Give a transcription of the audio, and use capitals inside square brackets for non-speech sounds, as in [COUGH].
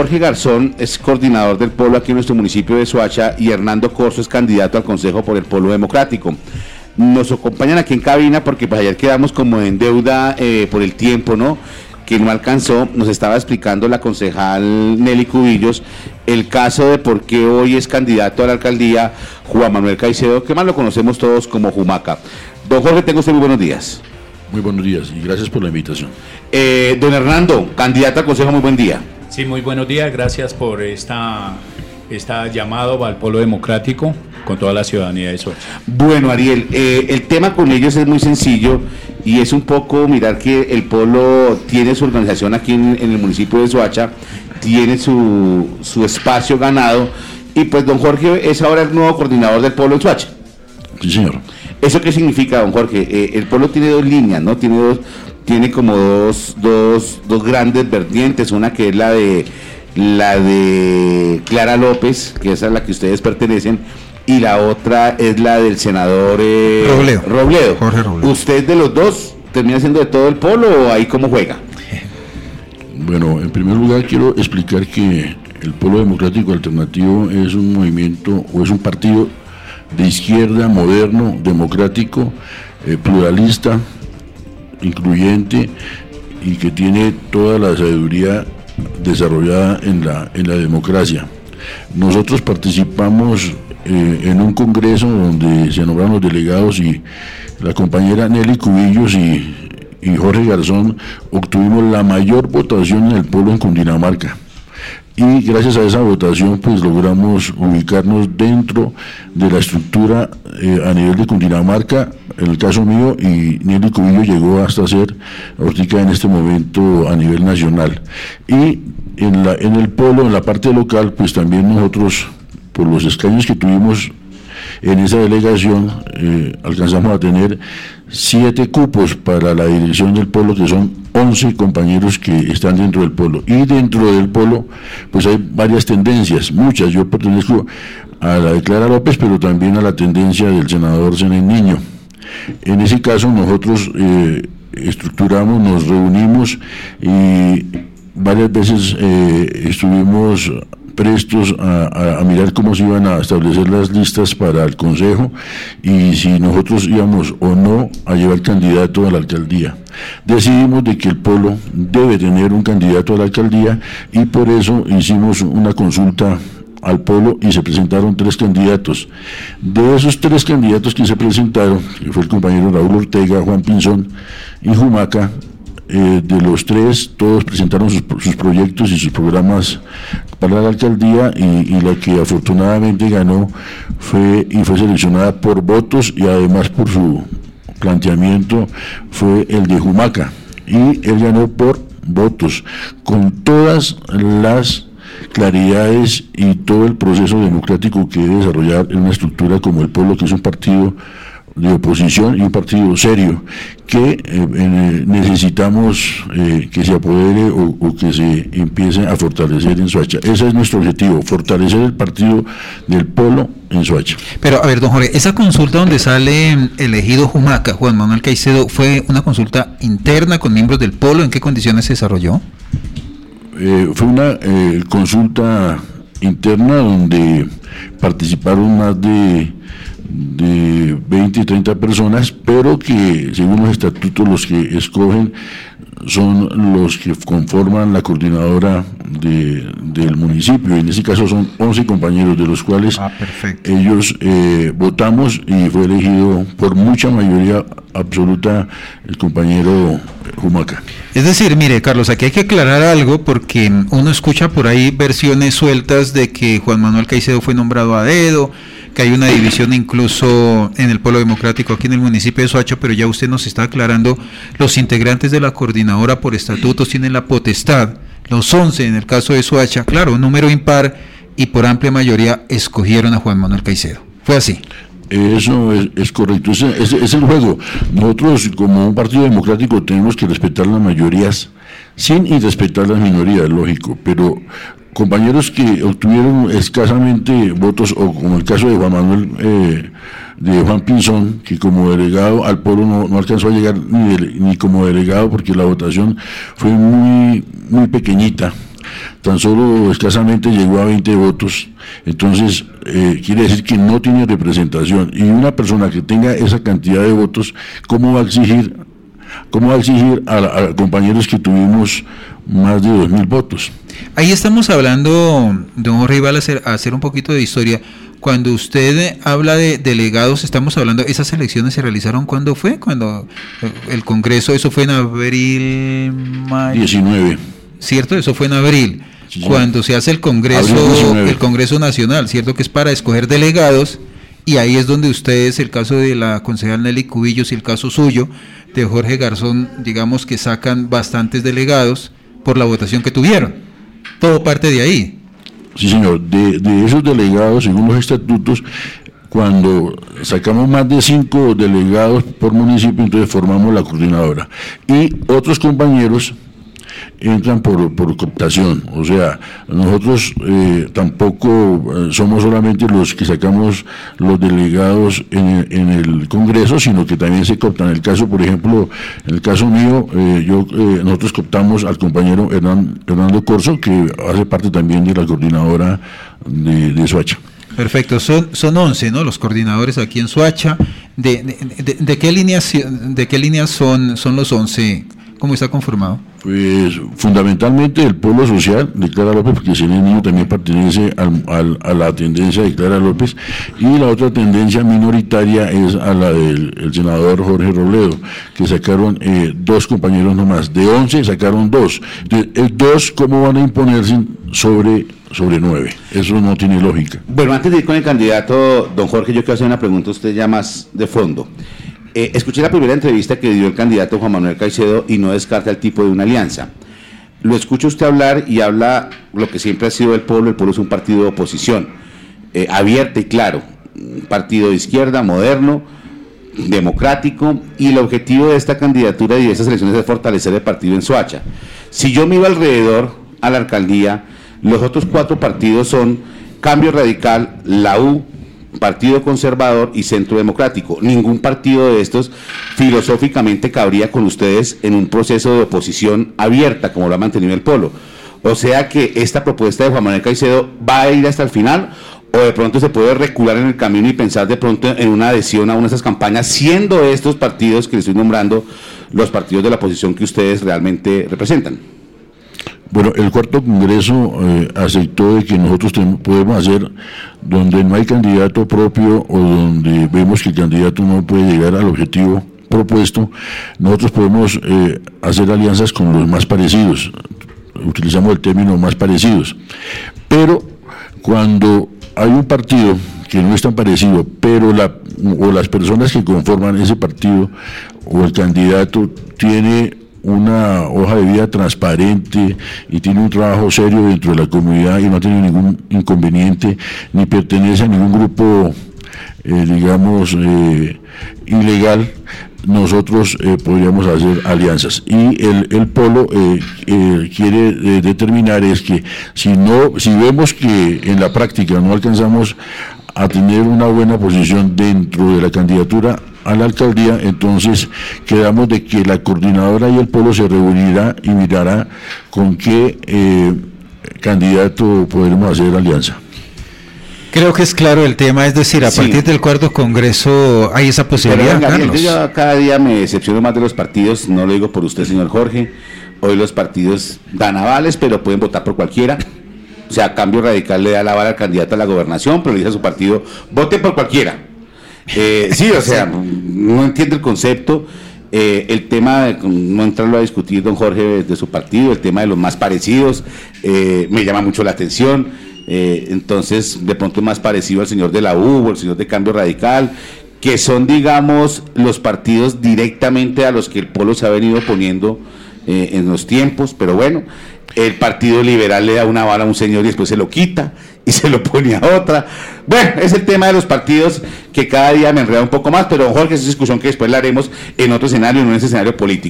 Jorge Garzón es coordinador del polo aquí en nuestro municipio de Soacha y Hernando Corso es candidato al Consejo por el Polo Democrático. Nos acompañan aquí en cabina porque pues ayer quedamos como en deuda eh, por el tiempo, ¿no? Que no alcanzó, nos estaba explicando la concejal Nelly Cubillos el caso de por qué hoy es candidato a la alcaldía Juan Manuel Caicedo, que más lo conocemos todos como Jumaca. Don Jorge, tengo usted muy buenos días. Muy buenos días y gracias por la invitación. Eh, don Hernando, candidato al Consejo, muy buen día. Sí, muy buenos días, gracias por esta, esta llamado al polo democrático con toda la ciudadanía de Soacha. Bueno, Ariel, eh, el tema con ellos es muy sencillo y es un poco mirar que el polo tiene su organización aquí en, el municipio de Soacha, tiene su, su espacio ganado y pues don Jorge es ahora el nuevo coordinador del polo en Soacha. Sí, señor. ¿Eso qué significa, don Jorge? Eh, el pueblo tiene dos líneas, ¿no? Tiene dos, tiene como dos, dos, dos grandes vertientes, una que es la de la de Clara López, que es a la que ustedes pertenecen, y la otra es la del senador eh, Robledo. Jorge Robledo. ¿Usted de los dos termina siendo de todo el polo o ahí cómo juega? Bueno, en primer lugar quiero explicar que el Polo Democrático Alternativo es un movimiento o es un partido de izquierda, moderno, democrático, eh, pluralista, incluyente y que tiene toda la sabiduría desarrollada en la, en la democracia. Nosotros participamos eh, en un congreso donde se nombraron los delegados y la compañera Nelly Cubillos y, y Jorge Garzón obtuvimos la mayor votación en el pueblo en Cundinamarca y gracias a esa votación pues logramos ubicarnos dentro de la estructura eh, a nivel de Cundinamarca, en el caso mío, y Nelly Cubillo llegó hasta ser Ortica en este momento a nivel nacional. Y en, la, en el polo, en la parte local, pues también nosotros, por los escaños que tuvimos en esa delegación eh, alcanzamos a tener siete cupos para la dirección del polo, que son 11 compañeros que están dentro del polo. Y dentro del polo, pues hay varias tendencias, muchas. Yo pertenezco a la de Clara López, pero también a la tendencia del senador Zenén Niño. En ese caso nosotros eh, estructuramos, nos reunimos y varias veces eh, estuvimos prestos a, mirar cómo se iban a establecer las listas para el Consejo y si nosotros íbamos o no a llevar candidato a la alcaldía. Decidimos de que el polo debe tener un candidato a la alcaldía y por eso hicimos una consulta al polo y se presentaron tres candidatos. De esos tres candidatos que se presentaron, que fue el compañero Raúl Ortega, Juan Pinzón y Jumaca, eh, de los tres, todos presentaron sus, proyectos y sus programas para la alcaldía y, la que afortunadamente ganó fue y fue seleccionada por votos y además por su planteamiento fue el de Jumaca. Y él ganó por votos. Con todas las claridades y todo el proceso democrático que desarrollar en una estructura como el pueblo que es un partido de oposición y un partido serio que eh, eh, necesitamos eh, que se apodere o, que se empiece a fortalecer en Soacha. Ese es nuestro objetivo, fortalecer el partido del Polo en Soacha. Pero a ver, don Jorge, esa consulta donde sale elegido Jumaca, Juan Manuel Caicedo, ¿fue una consulta interna con miembros del Polo? ¿En qué condiciones se desarrolló? fue una consulta interna donde participaron más de de 20 y 30 personas, pero que según los estatutos los que escogen son los que conforman la coordinadora del municipio. En este caso son 11 compañeros, de los cuales ah, ellos eh, votamos y fue elegido por mucha mayoría absoluta el compañero Jumaca. Es decir, mire, Carlos, aquí hay que aclarar algo porque uno escucha por ahí versiones sueltas de que Juan Manuel Caicedo fue nombrado a dedo que hay una división incluso en el pueblo democrático aquí en el municipio de Soacha, pero ya usted nos está aclarando, los integrantes de la coordinadora por estatutos tienen la potestad, los 11 en el caso de Soacha, claro, número impar, y por amplia mayoría escogieron a Juan Manuel Caicedo. Fue así. Eso es, correcto, es, es, el juego. Nosotros como un partido democrático tenemos que respetar las mayorías sin irrespetar las minorías, lógico, pero compañeros que obtuvieron escasamente votos, o como el caso de Juan Manuel, eh, de Juan Pinzón, que como delegado al pueblo no, alcanzó a llegar ni, ni, como delegado porque la votación fue muy, muy pequeñita. tan solo escasamente llegó a 20 votos. Entonces, eh, quiere decir que no tiene representación. Y una persona que tenga esa cantidad de votos, ¿cómo va a exigir, cómo va a, exigir a, compañeros que tuvimos más de 2.000 votos? Ahí estamos hablando, don Jorge, iba a hacer, a hacer un poquito de historia. Cuando usted habla de delegados, estamos hablando, esas elecciones se realizaron cuando fue, cuando eh, el Congreso, eso fue en abril, mayo. 19. ¿Cierto? Eso fue en abril. cuando se hace el Congreso, el Congreso Nacional, ¿cierto? Que es para escoger delegados, y ahí es donde ustedes, el caso de la concejal Nelly Cubillos y el caso suyo, de Jorge Garzón, digamos que sacan bastantes delegados por la votación que tuvieron. Todo parte de ahí. Sí, señor. De, esos delegados, según los estatutos, cuando sacamos más de cinco delegados por municipio, entonces formamos la coordinadora. Y otros compañeros entran por, por cooptación. O sea, nosotros eh, tampoco eh, somos solamente los que sacamos los delegados en, en, el Congreso, sino que también se cooptan. En el caso, por ejemplo, en el caso mío, eh, yo nosotros cooptamos al compañero Hernando Corso, que hace parte también de la coordinadora de, de. Perfecto, son, son 11, ¿no? Los coordinadores aquí en Soacha. ¿De, de, de, qué líneas, de qué líneas son, son los 11? ¿Cómo está conformado? Pues fundamentalmente el pueblo social de Clara López, porque ese niño también pertenece a la tendencia de Clara López, y la otra tendencia minoritaria es a la del senador Jorge Robledo, que sacaron eh, dos compañeros nomás, de 11 sacaron dos. Entonces, dos, ¿cómo van a imponerse sobre, sobre nueve? Eso no tiene lógica. Bueno, antes de ir con el candidato, don Jorge, yo quiero hacer una pregunta usted ya más de fondo. Eh, escuché la primera entrevista que dio el candidato Juan Manuel Caicedo y no descarta el tipo de una alianza. Lo escucha usted hablar y habla lo que siempre ha sido el pueblo. El pueblo es un partido de oposición, eh, abierto y claro. Un partido de izquierda, moderno, democrático. Y el objetivo de esta candidatura y de estas elecciones es fortalecer el partido en Soacha. Si yo iba alrededor a la alcaldía, los otros cuatro partidos son Cambio Radical, la U, Partido Conservador y Centro Democrático. Ningún partido de estos filosóficamente cabría con ustedes en un proceso de oposición abierta, como lo ha mantenido el Polo. O sea que esta propuesta de Juan Manuel Caicedo va a ir hasta el final o de pronto se puede recular en el camino y pensar de pronto en una adhesión a una de esas campañas, siendo estos partidos que les estoy nombrando los partidos de la oposición que ustedes realmente representan. Bueno, el cuarto congreso eh, aceptó de que nosotros podemos hacer donde no hay candidato propio o donde vemos que el candidato no puede llegar al objetivo propuesto, nosotros podemos eh, hacer alianzas con los más parecidos. Utilizamos el término más parecidos. Pero cuando hay un partido que no es tan parecido, pero la, o las personas que conforman ese partido o el candidato tiene una hoja de vida transparente y tiene un trabajo serio dentro de la comunidad y no tiene ningún inconveniente ni pertenece a ningún grupo, eh, digamos, eh, ilegal, nosotros eh, podríamos hacer alianzas. Y el, el polo quiere determinar es que si no, si vemos que en la práctica no alcanzamos a tener una buena posición dentro de la candidatura a la alcaldía, entonces quedamos de que la coordinadora y el pueblo se reunirá y mirará con qué eh, candidato podremos hacer alianza. Creo que es claro el tema, es decir, a partir del cuarto congreso hay esa posibilidad. yo cada día me decepciono más de los partidos, no lo digo por usted, señor Jorge. Hoy los partidos dan avales, pero pueden votar por cualquiera. O sea, Cambio Radical le da la vara al candidato a la gobernación, pero le dice a su partido, vote por cualquiera. Eh, sí, o sea, [LAUGHS] no entiende el concepto. Eh, el tema, de, no entrarlo a discutir don Jorge de su partido, el tema de los más parecidos, eh, me llama mucho la atención. entonces, de pronto más parecido al señor de la U o el señor de Cambio Radical, que son, digamos, los partidos directamente a los que el pueblo se ha venido poniendo en los tiempos, pero bueno, el Partido Liberal le da una bala a un señor y después se lo quita [LAUGHS] y se lo pone a otra. Bueno, es el tema de los partidos que cada día me enreda un poco más, pero Jorge, esa discusión que después la haremos en otro escenario, no en ese escenario político.